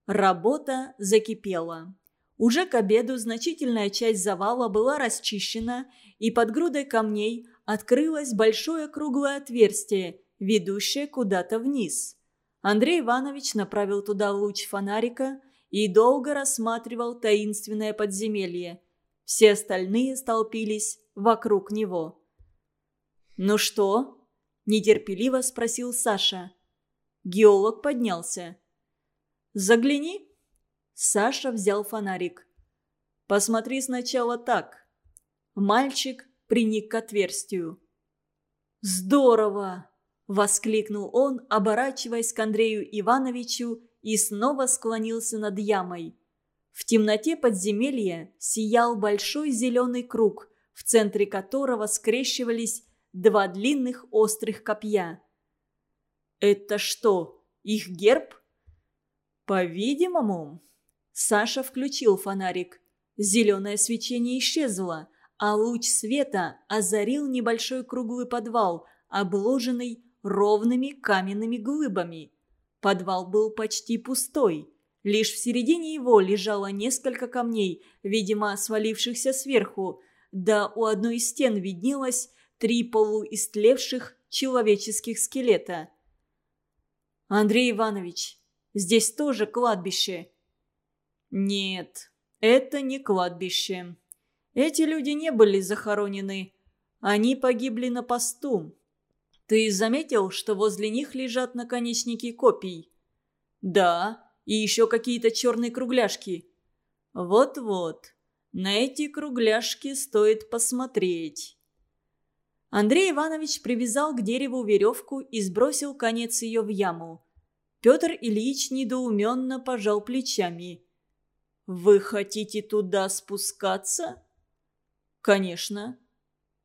Работа закипела. Уже к обеду значительная часть завала была расчищена, и под грудой камней открылось большое круглое отверстие – ведущая куда-то вниз. Андрей Иванович направил туда луч фонарика и долго рассматривал таинственное подземелье. Все остальные столпились вокруг него. «Ну что?» – нетерпеливо спросил Саша. Геолог поднялся. «Загляни». Саша взял фонарик. «Посмотри сначала так». Мальчик приник к отверстию. «Здорово!» – воскликнул он, оборачиваясь к Андрею Ивановичу и снова склонился над ямой. В темноте подземелья сиял большой зеленый круг, в центре которого скрещивались два длинных острых копья. «Это что, их герб?» «По-видимому». Саша включил фонарик. Зеленое свечение исчезло, а луч света озарил небольшой круглый подвал, обложенный ровными каменными глыбами. Подвал был почти пустой. Лишь в середине его лежало несколько камней, видимо, свалившихся сверху, да у одной из стен виднелось три полуистлевших человеческих скелета. «Андрей Иванович, здесь тоже кладбище». «Нет, это не кладбище. Эти люди не были захоронены. Они погибли на посту. Ты заметил, что возле них лежат наконечники копий?» «Да, и еще какие-то черные кругляшки». «Вот-вот, на эти кругляшки стоит посмотреть». Андрей Иванович привязал к дереву веревку и сбросил конец ее в яму. Петр Ильич недоуменно пожал плечами. «Вы хотите туда спускаться?» «Конечно».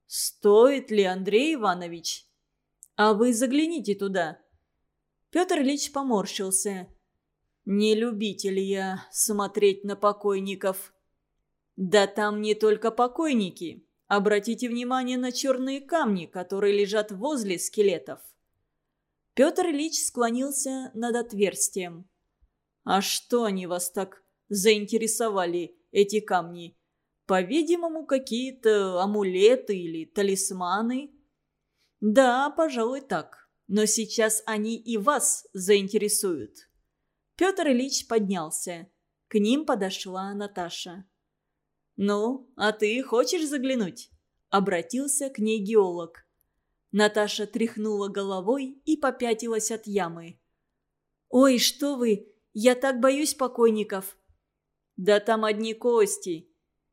«Стоит ли, Андрей Иванович?» «А вы загляните туда». Петр Ильич поморщился. «Не любитель я смотреть на покойников». «Да там не только покойники. Обратите внимание на черные камни, которые лежат возле скелетов». Петр Ильич склонился над отверстием. «А что они вас так заинтересовали, эти камни? По-видимому, какие-то амулеты или талисманы?» «Да, пожалуй, так. Но сейчас они и вас заинтересуют». Петр Ильич поднялся. К ним подошла Наташа. «Ну, а ты хочешь заглянуть?» Обратился к ней геолог. Наташа тряхнула головой и попятилась от ямы. «Ой, что вы! Я так боюсь покойников!» «Да там одни кости!»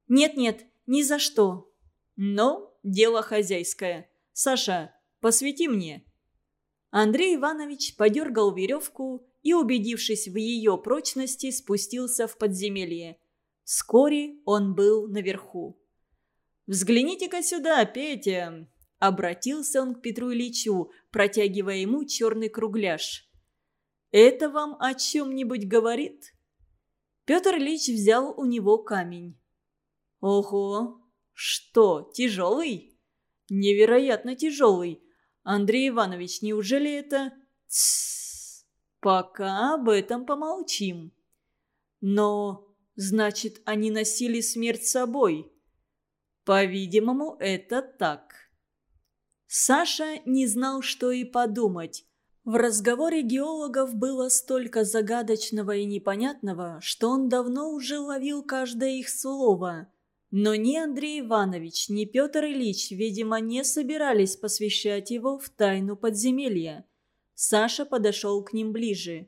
«Нет-нет, ни за что!» «Ну, дело хозяйское. Саша, посвети мне!» Андрей Иванович подергал веревку и, убедившись в ее прочности, спустился в подземелье. Вскоре он был наверху. «Взгляните-ка сюда, Петя!» Обратился он к Петру Ильичу, протягивая ему черный кругляш. «Это вам о чем-нибудь говорит?» Петр Ильич взял у него камень. «Ого! Что, тяжелый?» «Невероятно тяжелый. Андрей Иванович, неужели это...» Тссс. Пока об этом помолчим. Но, значит, они носили смерть с собой. По-видимому, это так. Саша не знал, что и подумать. В разговоре геологов было столько загадочного и непонятного, что он давно уже ловил каждое их слово. Но ни Андрей Иванович, ни Петр Ильич, видимо, не собирались посвящать его в тайну подземелья. Саша подошел к ним ближе.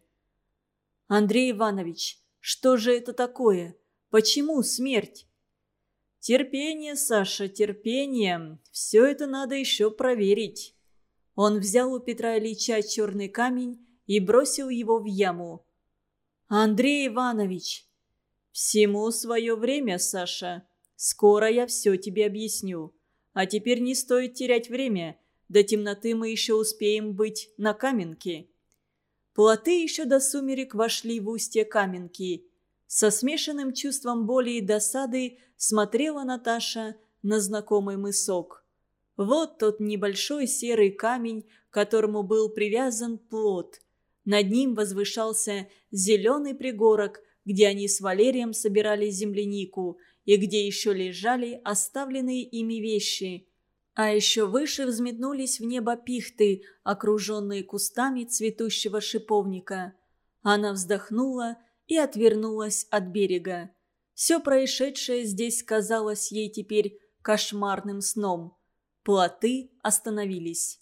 «Андрей Иванович, что же это такое? Почему смерть?» «Терпение, Саша, терпение. Все это надо еще проверить». Он взял у Петра Ильича черный камень и бросил его в яму. «Андрей Иванович!» «Всему свое время, Саша. Скоро я все тебе объясню. А теперь не стоит терять время. До темноты мы еще успеем быть на Каменке». Плоты еще до сумерек вошли в устье Каменки. Со смешанным чувством боли и досады смотрела Наташа на знакомый мысок. Вот тот небольшой серый камень, к которому был привязан плот. Над ним возвышался зеленый пригорок, где они с Валерием собирали землянику, и где еще лежали оставленные ими вещи. А еще выше взметнулись в небо пихты, окруженные кустами цветущего шиповника. Она вздохнула и отвернулась от берега. Все происшедшее здесь казалось ей теперь кошмарным сном. Плоты остановились.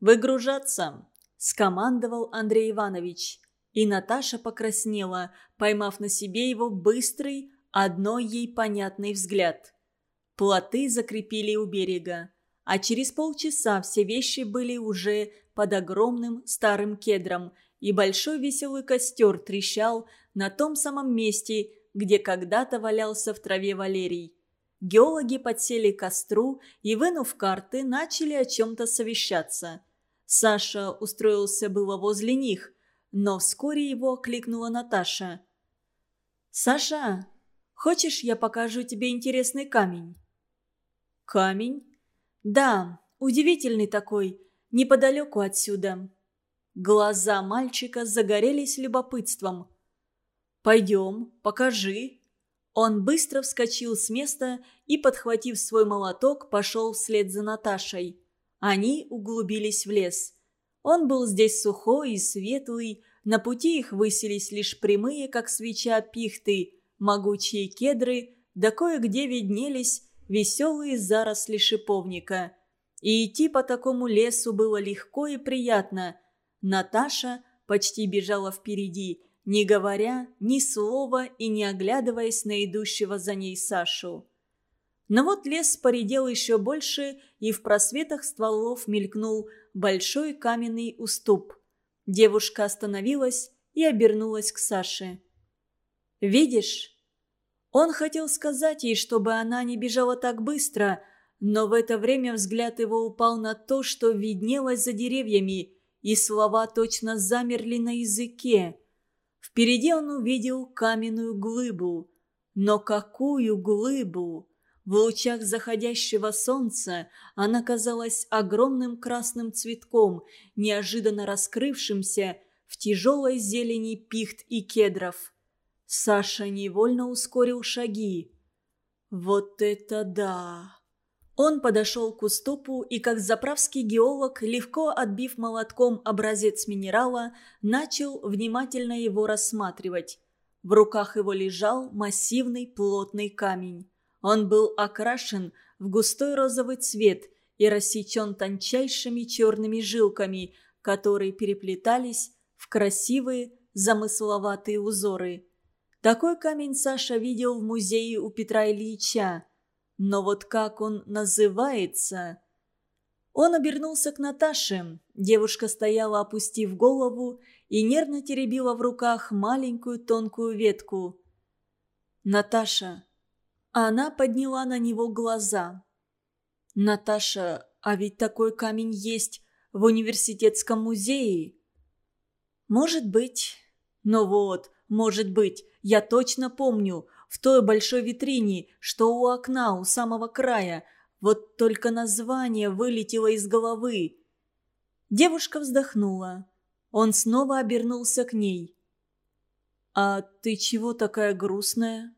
«Выгружаться!» – скомандовал Андрей Иванович. И Наташа покраснела, поймав на себе его быстрый, одной ей понятный взгляд – Плоты закрепили у берега, а через полчаса все вещи были уже под огромным старым кедром, и большой веселый костер трещал на том самом месте, где когда-то валялся в траве Валерий. Геологи подсели к костру и, вынув карты, начали о чем-то совещаться. Саша устроился было возле них, но вскоре его окликнула Наташа. «Саша, хочешь, я покажу тебе интересный камень?» «Камень?» «Да, удивительный такой, неподалеку отсюда». Глаза мальчика загорелись любопытством. «Пойдем, покажи». Он быстро вскочил с места и, подхватив свой молоток, пошел вслед за Наташей. Они углубились в лес. Он был здесь сухой и светлый, на пути их высились лишь прямые, как свеча, пихты, могучие кедры, да кое-где виднелись веселые заросли шиповника. И идти по такому лесу было легко и приятно. Наташа почти бежала впереди, не говоря ни слова и не оглядываясь на идущего за ней Сашу. Но вот лес поредел еще больше, и в просветах стволов мелькнул большой каменный уступ. Девушка остановилась и обернулась к Саше. «Видишь?» Он хотел сказать ей, чтобы она не бежала так быстро, но в это время взгляд его упал на то, что виднелось за деревьями, и слова точно замерли на языке. Впереди он увидел каменную глыбу. Но какую глыбу? В лучах заходящего солнца она казалась огромным красным цветком, неожиданно раскрывшимся в тяжелой зелени пихт и кедров. Саша невольно ускорил шаги. «Вот это да!» Он подошел к уступу и, как заправский геолог, легко отбив молотком образец минерала, начал внимательно его рассматривать. В руках его лежал массивный плотный камень. Он был окрашен в густой розовый цвет и рассечен тончайшими черными жилками, которые переплетались в красивые замысловатые узоры. Такой камень Саша видел в музее у Петра Ильича. Но вот как он называется? Он обернулся к Наташе. Девушка стояла, опустив голову, и нервно теребила в руках маленькую тонкую ветку. «Наташа». Она подняла на него глаза. «Наташа, а ведь такой камень есть в университетском музее?» «Может быть. Но вот, может быть, я точно помню, в той большой витрине, что у окна у самого края. Вот только название вылетело из головы. Девушка вздохнула. Он снова обернулся к ней. «А ты чего такая грустная?»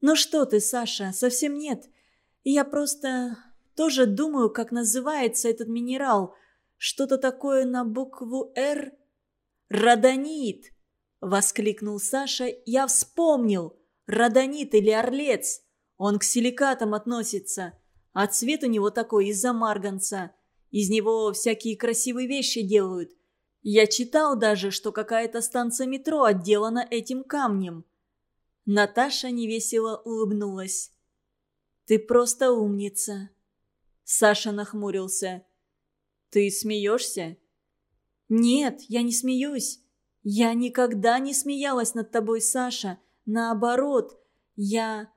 «Ну что ты, Саша, совсем нет. Я просто тоже думаю, как называется этот минерал. Что-то такое на букву «Р». «Родонит!» — воскликнул Саша. «Я вспомнил! Родонит или орлец. Он к силикатам относится. А цвет у него такой из-за марганца. Из него всякие красивые вещи делают. Я читал даже, что какая-то станция метро отделана этим камнем. Наташа невесело улыбнулась. «Ты просто умница». Саша нахмурился. «Ты смеешься?» «Нет, я не смеюсь. Я никогда не смеялась над тобой, Саша. Наоборот, я...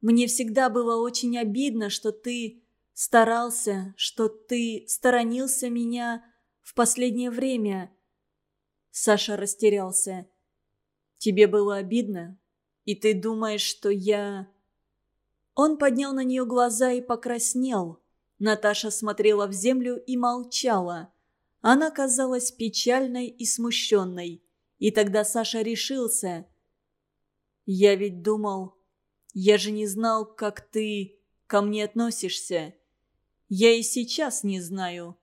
Мне всегда было очень обидно, что ты старался, что ты сторонился меня в последнее время. Саша растерялся. Тебе было обидно? И ты думаешь, что я... Он поднял на нее глаза и покраснел. Наташа смотрела в землю и молчала. Она казалась печальной и смущенной. И тогда Саша решился. Я ведь думал... Я же не знал, как ты ко мне относишься. Я и сейчас не знаю».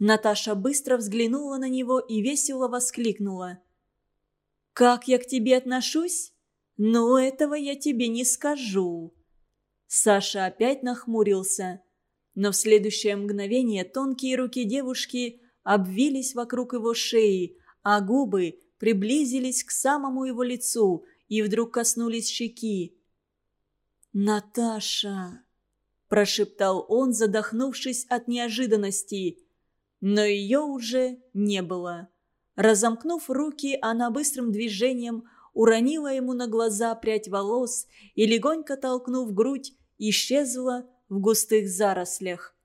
Наташа быстро взглянула на него и весело воскликнула. «Как я к тебе отношусь? Ну, этого я тебе не скажу». Саша опять нахмурился. Но в следующее мгновение тонкие руки девушки обвились вокруг его шеи, а губы приблизились к самому его лицу, и вдруг коснулись щеки. «Наташа!» – прошептал он, задохнувшись от неожиданности. Но ее уже не было. Разомкнув руки, она быстрым движением уронила ему на глаза прядь волос и, легонько толкнув грудь, исчезла в густых зарослях.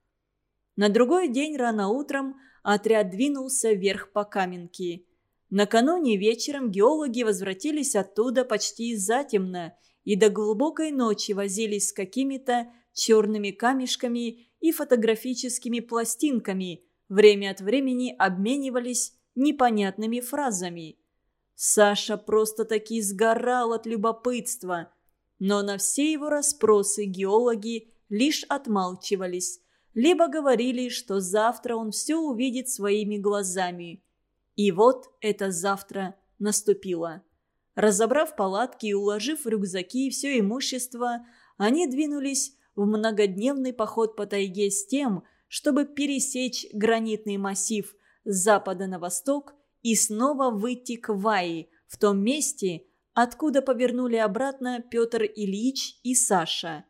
На другой день рано утром отряд двинулся вверх по каменке. Накануне вечером геологи возвратились оттуда почти затемно и до глубокой ночи возились с какими-то черными камешками и фотографическими пластинками, время от времени обменивались непонятными фразами. Саша просто-таки сгорал от любопытства. Но на все его расспросы геологи лишь отмалчивались, либо говорили, что завтра он все увидит своими глазами. И вот это завтра наступило. Разобрав палатки и уложив в рюкзаки все имущество, они двинулись в многодневный поход по тайге с тем, чтобы пересечь гранитный массив с запада на восток и снова выйти к Ваи, в том месте, откуда повернули обратно Петр Ильич и Саша.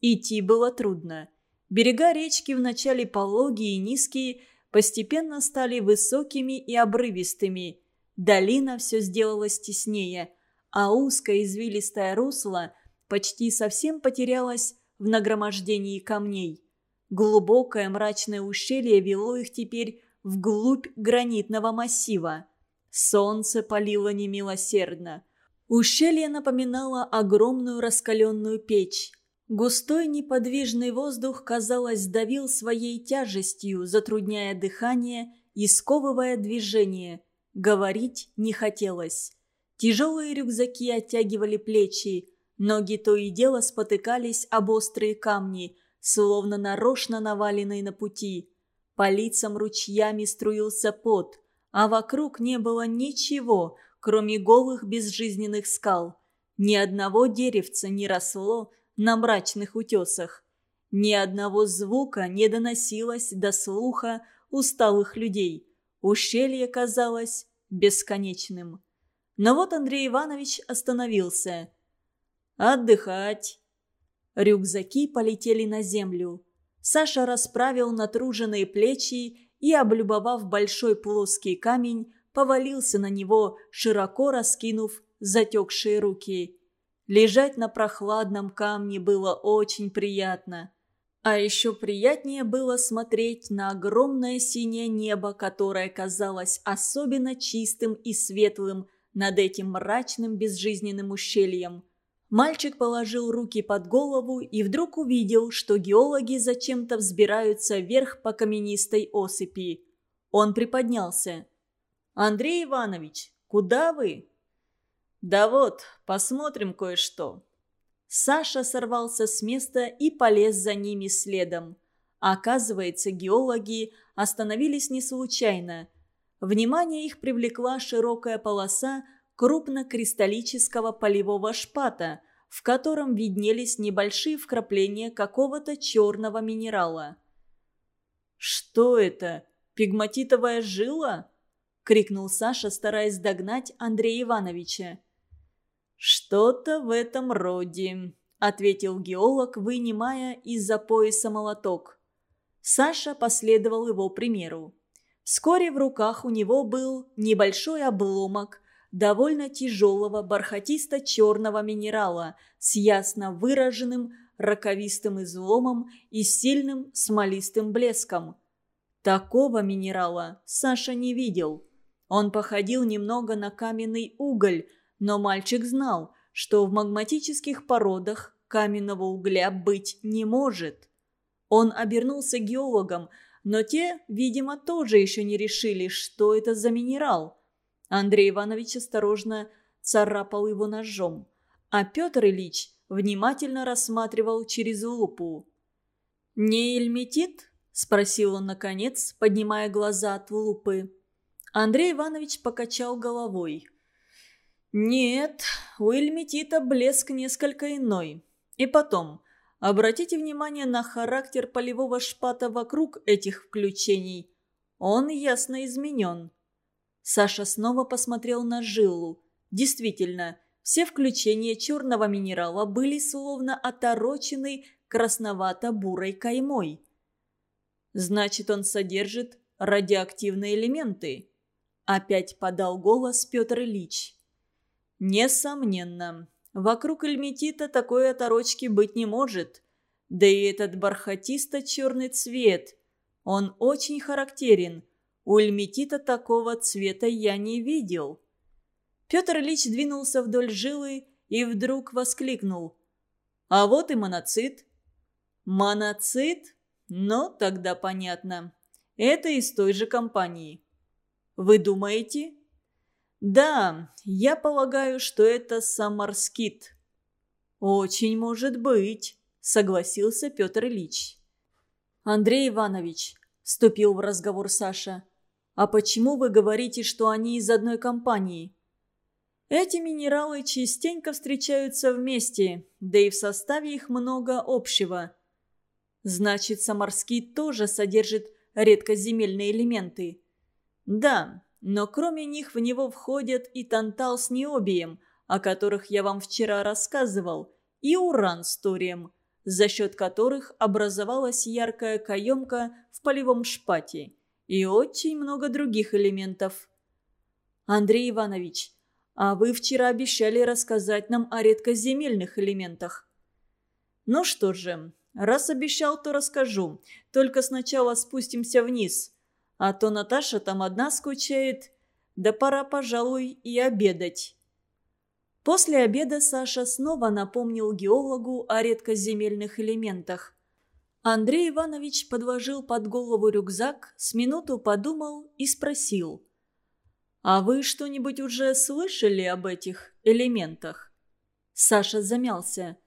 Идти было трудно. Берега речки вначале пологие и низкие, постепенно стали высокими и обрывистыми. Долина все сделалась теснее, а узкое извилистое русло почти совсем потерялось в нагромождении камней. Глубокое мрачное ущелье вело их теперь вглубь гранитного массива. Солнце палило немилосердно. Ущелье напоминало огромную раскаленную печь. Густой неподвижный воздух, казалось, давил своей тяжестью, затрудняя дыхание и сковывая движение. Говорить не хотелось. Тяжелые рюкзаки оттягивали плечи, ноги то и дело спотыкались об острые камни, словно нарочно наваленные на пути. По лицам ручьями струился пот, а вокруг не было ничего, кроме голых безжизненных скал. Ни одного деревца не росло, на мрачных утесах. Ни одного звука не доносилось до слуха усталых людей. Ущелье казалось бесконечным. Но вот Андрей Иванович остановился. «Отдыхать!» Рюкзаки полетели на землю. Саша расправил натруженные плечи и, облюбовав большой плоский камень, повалился на него, широко раскинув затекшие руки. Лежать на прохладном камне было очень приятно. А еще приятнее было смотреть на огромное синее небо, которое казалось особенно чистым и светлым над этим мрачным безжизненным ущельем. Мальчик положил руки под голову и вдруг увидел, что геологи зачем-то взбираются вверх по каменистой осыпи. Он приподнялся. «Андрей Иванович, куда вы?» «Да вот, посмотрим кое-что». Саша сорвался с места и полез за ними следом. Оказывается, геологи остановились не случайно. Внимание их привлекла широкая полоса крупнокристаллического полевого шпата, в котором виднелись небольшие вкрапления какого-то черного минерала. «Что это? Пигматитовая жила?» — крикнул Саша, стараясь догнать Андрея Ивановича. «Что-то в этом роде», — ответил геолог, вынимая из-за пояса молоток. Саша последовал его примеру. Вскоре в руках у него был небольшой обломок довольно тяжелого бархатисто-черного минерала с ясно выраженным раковистым изломом и сильным смолистым блеском. Такого минерала Саша не видел. Он походил немного на каменный уголь – но мальчик знал, что в магматических породах каменного угля быть не может. Он обернулся геологом, но те, видимо, тоже еще не решили, что это за минерал. Андрей Иванович осторожно царапал его ножом, а Петр Ильич внимательно рассматривал через лупу. «Не эльметит?» – спросил он наконец, поднимая глаза от лупы. Андрей Иванович покачал головой. Нет, у Эльметита блеск несколько иной. И потом, обратите внимание на характер полевого шпата вокруг этих включений. Он ясно изменен. Саша снова посмотрел на жилу. Действительно, все включения черного минерала были словно оторочены красновато-бурой каймой. Значит, он содержит радиоактивные элементы. Опять подал голос Петр Ильич. Несомненно. Вокруг эльметита такой оторочки быть не может. Да и этот бархатисто-черный цвет. Он очень характерен. У эльметита такого цвета я не видел. Петр Ильич двинулся вдоль жилы и вдруг воскликнул. «А вот и моноцит». «Моноцит? Ну, тогда понятно. Это из той же компании». «Вы думаете?» «Да, я полагаю, что это самарскит». «Очень может быть», — согласился Петр Ильич. «Андрей Иванович», — вступил в разговор Саша, — «а почему вы говорите, что они из одной компании?» Эти минералы частенько встречаются вместе, да и в составе их много общего. Значит, саморский тоже содержит редкоземельные элементы. Да, но кроме них в него входят и тантал с необием, о которых я вам вчера рассказывал, и уран с торием, за счет которых образовалась яркая каемка в полевом шпате, и очень много других элементов. Андрей Иванович, а вы вчера обещали рассказать нам о редкоземельных элементах. Ну что же, раз обещал, то расскажу. Только сначала спустимся вниз. А то Наташа там одна скучает. Да пора, пожалуй, и обедать. После обеда Саша снова напомнил геологу о редкоземельных элементах. Андрей Иванович подложил под голову рюкзак, с минуту подумал и спросил. «А вы что-нибудь уже слышали об этих элементах?» Саша замялся.